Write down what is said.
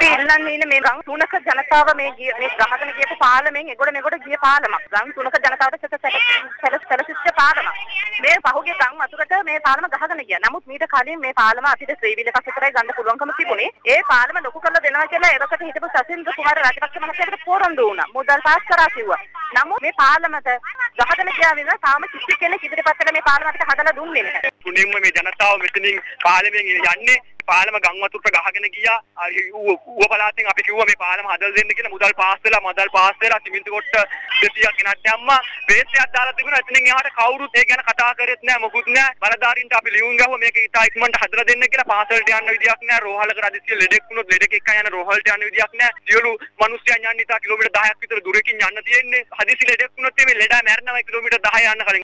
අපි ඉල්ලන්නේ ඉන්නේ මේ ගම් තුනක ජනතාව මේ ගිය මේ ගහගෙන ගියපු පාලමෙන් එගොඩ මෙගොඩ ගිය පාලමක්. ගම් තුනක ජනතාවට සැලස් සැලසිච්ච පාලමක්. මේ පහුගිය ගම් වතුරට මේ පාලම ගහගෙන ගියා. නමුත් මීට කලින් මේ පාලම අපිට ශ්‍රීවිල එකක් විතරයි ගන්න පුළුවන්කම තිබුණේ. ඒ පාලම ලොකු කරලා දෙනවා කියලා එවකට හිටපු සසින්ද්‍ර කුමාර රාජපක්ෂ මහත්තයාට පොරොන්දු වුණා. මුදල් පාස් කරා කිව්වා. නමුත් මේ පාලමට ගහගෙන ගියා විතර තාම කිසි කෙනෙක් ඉදිරිපත් කළ මේ පාලම අපිට හදලා දුන්නේ නැහැ. තුනින්ම මේ ජනතාව මෙතනින් පාලමෙන් යන්නේ. පාලම ගම් වතුරට ගහගෙන ගියා. ඌව පළාතෙන් අපි කිව්වා මේ පාලම හදලා දෙන්න කියලා මුදල් පාස් වෙලා මුදල් පාස් වෙලා සිමෙන්ති කොට්ට 200ක් ගෙනත් දැම්මා. බේස්යක් දාලා තිබුණා. එතනින් එහාට කවුරුත් ඒ ගැන කතා කරෙත් නෑ මොකුත් නෑ බලධාරීන්ට අපි ලියුම් ගහුවා මේක ඉතා ඉක්මනට හදලා දෙන්න කියලා. පාසලට යන්න විදියක් නෑ රෝහලක රදිසිය ලෙඩෙක් වුණොත් ලෙඩෙක් එක්ක යන රෝහලට යන්න විදියක් නෑ සියලු මිනිස්සුන් යන්න ඉතා කිලෝමීටර් 10ක් විතර දුරකින් යන්න තියෙන්නේ. හදිසි ලෙඩෙක් වුණොත් මේ ලෙඩා මැරෙනවා කිලෝමීටර් 10 යන්න කලින්